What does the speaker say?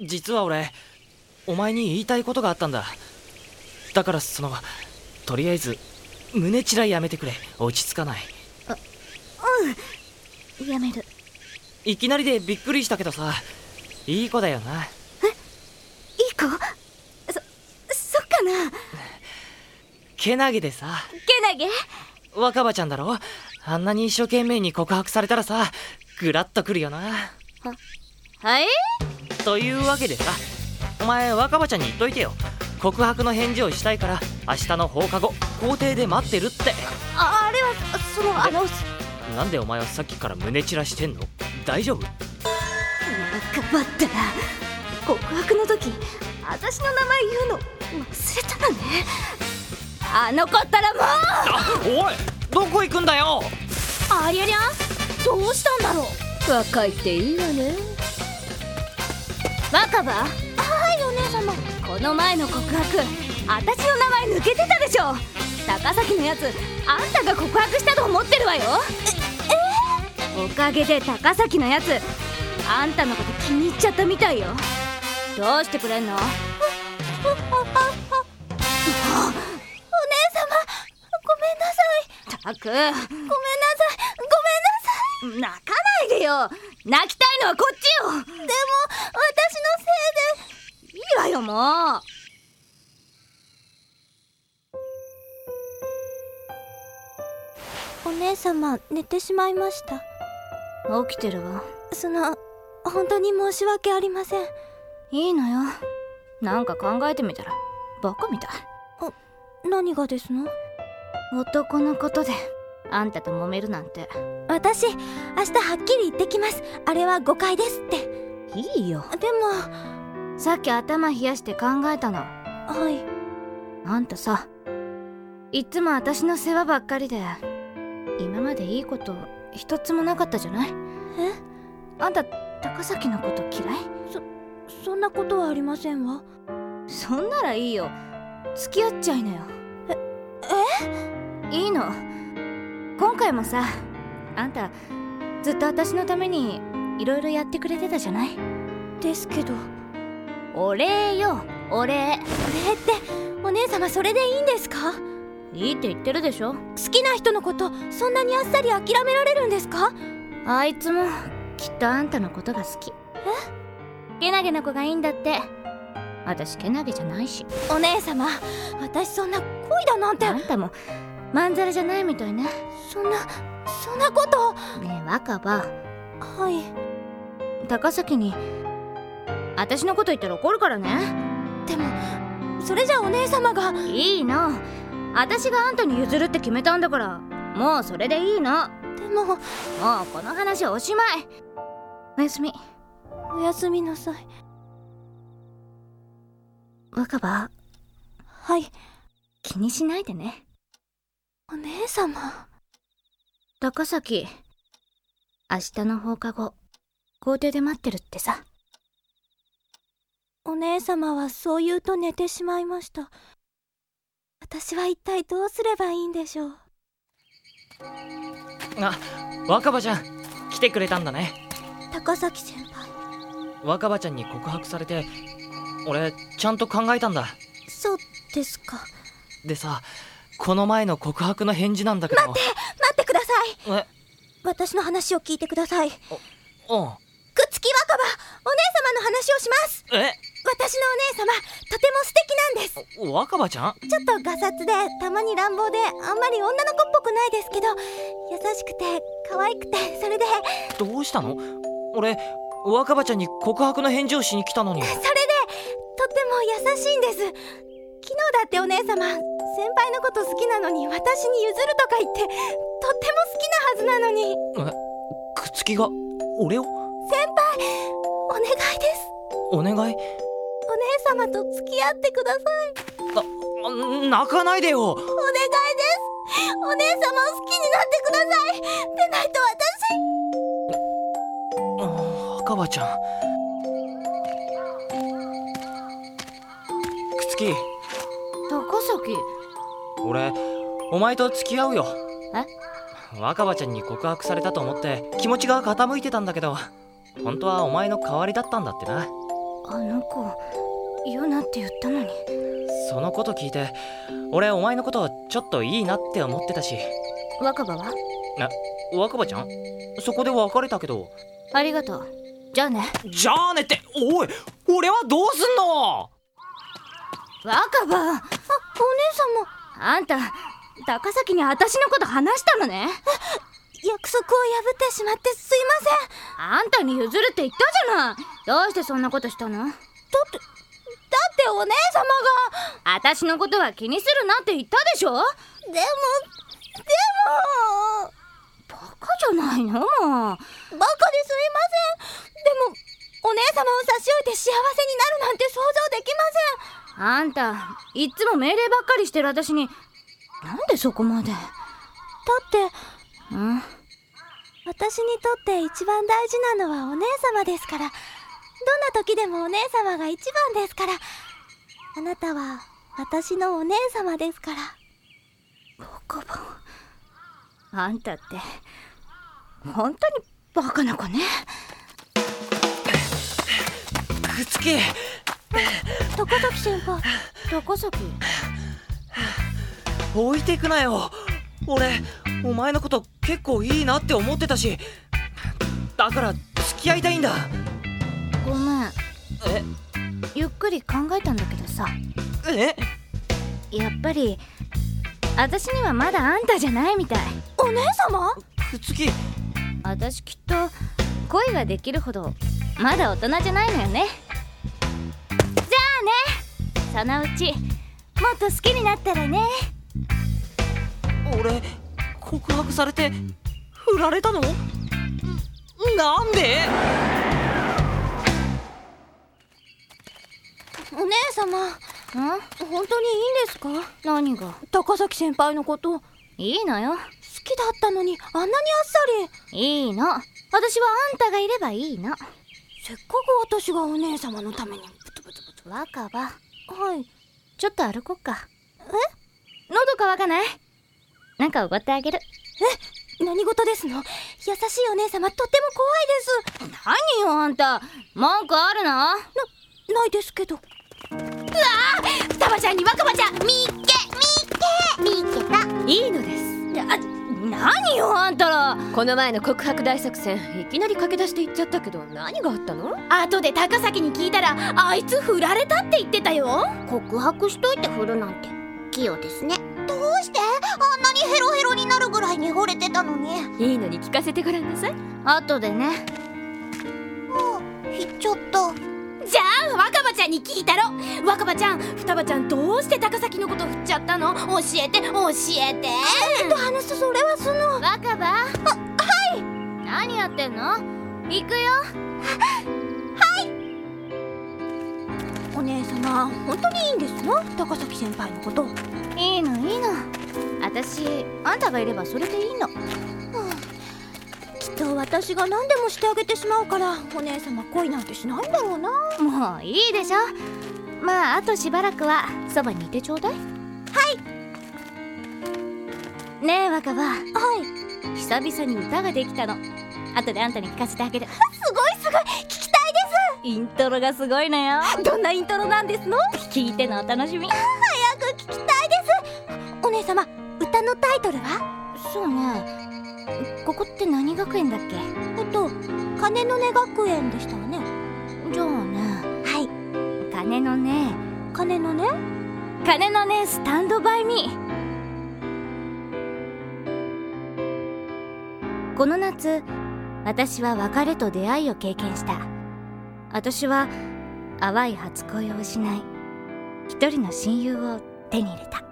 実は俺お前に言いたいことがあったんだ。だからそのとりあえず胸チラやめてくれ。落ち着かない。うん。やめる。いきなりでびっくりしたけどさいい子だよな。え？いい子？そそっかな。けなげでさ。けなげ？若葉ちゃんだろ？あんなに一生懸命に告白されたらさグラッとくるよな。ははい？というわけでさお前若葉ちゃんに言っといてよ。告白の返事をしたいから明日の放課後校庭で待ってるって。ああれはそのあのなんでお前はさっきから胸チラしてんの？大丈夫？若葉ったら告白の時私の名前言うの忘れたのね。あの子ったらもう！おいどこ行くんだよ？ありゃりゃどうしたんだろう。若いっていいわね若葉？はいお姉様。この前の告白私の名前抜けてたでしょ。高崎のやつあんたが告白したと思ってるわよ。ええおかげで高崎のやつあんたのこと気に入っちゃったみたいよ。どうしてくれんの？お姉様ごめんなさいたくごめんなさいごめんなさい泣かないでよ泣きたいのはこっちよよも。うお姉様寝てしまいました。起きてるわ。その本当に申し訳ありません。いいのよ。なんか考えてみたらバカみたい。何がですの？男のことであんたと揉めるなんて。私明日はっきり言ってきます。あれは誤解ですって。いいよ。でもさっき頭冷やして考えたの。はい。あんたさいっつも私の世話ばっかりで今までいいこと一つもなかったじゃない？え？あんた高崎のこと嫌い？そんなことはありませんわ。そんならいいよ。付き合っちゃいなよ。え？いいの。今回もさあんたずっと私のためにいろいろやってくれてたじゃない？ですけどお礼よお礼お礼ってお姉様それでいいんですか？いいって言ってるでしょ。好きな人のことそんなにあっさり諦められるんですか？あいつもきっとあんたのことが好き。え？けなげな子がいいんだって。私けなげじゃないし。お姉様私そんな恋だなんて。あんたもまんざらじゃないみたいね。そんなそんなこと？ねえ若葉。はい。高崎に私のこと言ったら怒るからね。でもそれじゃお姉様が。いいの私があんたに譲るって決めたんだからもうそれでいいの。でも。もうこの話おしまい。おやすみ。おやすみなさい。若葉。はい。気にしないでね。お姉様。高崎。明日の放課後校庭で待ってるってさお姉様はそう言うと寝てしまいました。私は一体どうすればいいんでしょう。あ若葉ちゃん来てくれたんだね。高崎先輩。若葉ちゃんに告白されて俺ちゃんと考えたんだ。そうですか。でさこの前の告白の返事なんだけど。待って待ってください。え？私の話を聞いてください。くおうつき若葉お姉様の話をします。え？私のお姉様とても素敵なんです。若葉ちゃん？ちょっとガサツでたまに乱暴であんまり女の子っぽくないですけど優しくて可愛くてそれで。どうしたの？俺若葉ちゃんに告白の返事をしに来たのに。それでとっても優しいんです。昨日だってお姉様先輩のこと好きなのに私に譲るとか言ってとっても好きなはずなのに。えくつきが？俺を？先輩お願いです。お願い？お姉様と付き合ってください。あ泣かないでよ。お願いですお姉様を好きになってください。でないと私。あ若葉ちゃん。くつき高崎俺お前と付き合うよ。え？若葉ちゃんに告白されたと思って気持ちが傾いてたんだけど。本当はお前の代わりだったんだってな。あの子言うなって言ったのに。そのこと聞いて俺お前のことちょっといいなって思ってたし。若葉は？若葉ちゃん？そこで別れたけど。ありがとう。じゃあね。じゃあねっておい俺はどうすんの？若葉？あお姉様あんた高崎に私のこと話したのね？約束を破ってしまってすいません。あんたに譲るって言ったじゃない。どうしてそんなことしたの？だってだってお姉様が。私のことは気にするなって言ったでしょ？でもでもバカじゃないのも。うバカですいません。でもお姉様を差し置いて幸せになるなんて想像できまあんたいっつも命令ばっかりしてる私に。なんでそこまで？せんだってうん？私にとって一番大事なのはお姉様ですからどんな時でもお姉様が一番ですから。あなたは私のお姉様ですから。若葉あんたって本当にバカな子ね。くっつき高崎先輩高崎置いてくなよ。俺お前のこと結構いいなって思ってたし。だから付き合いたいんだごめん。え？ゆっくり考えたんだけどさ。え？やっぱり私にはまだあんたじゃないみたい。お姉様？くっつき。私きっと恋ができるほどまだ大人じゃないのよね。じゃあね。そのうちもっと好きになったらね。俺告白されて振られたの？なんで？姉様。ん？本当にいいんですか？何が？高崎先輩のこと。好いいのよ。きだったのにあんなにあっさり。いいの。私はあんたがいればいいの。せっかく私がお姉様のために。ブツブツブツ若葉はい。ちょっと歩こっか。え？喉乾かない？なんかおごってあげる。何事ですの？優しいお姉様とっても怖いです。何よあんた。文句あるの？ないですけどわ双葉ちゃんに若葉ちゃん見っけ見っけ。見っけたいいのですあ何よあんたらこの前の告白大作戦いきなり駆け出して行っちゃったけど何があったの後で高崎に聞いたらあいつ振られたって言ってたよ告白しといて振るなんて器用ですねどうしてあんなにヘロヘロになるぐらいに惚れてたのにいいのに聞かせてごらんなさい後でねもうひっちゃったじゃあ若葉ちゃんに聞いたろ。若葉ちゃん双葉ちゃんどうして高崎のこと振っちゃったの？教えて教えて。あのそそれはその。若葉？はい。何やってんの？行くよ。お姉様本当にいいんですの？高崎先輩のこと。いいのいいの。私あんたがいればそれでいいのと私が何でもしてあげてしまうからお姉様恋なんてしないんだろうな。もういいでしょ。まああとしばらくはそばにいてちょうだい。はい。ねえ若葉。はい。久々に歌ができたの。後であんたに聞かせてあげる。すごいすごい。聞きたいイントロがすごいのよ。で すどんなイントロなんですの？聞いてのお楽しみ。早く聞きたいです。お姉様歌のタイトルは？そうねここって何学園だっけ？えっと鐘の音学園でしたわね。じゃあね。はい。鐘のね鐘の音鐘のねスタンドバイミー。この夏私は別れと出会いを経験した。私は淡い初恋を失い一人の親友を手に入れた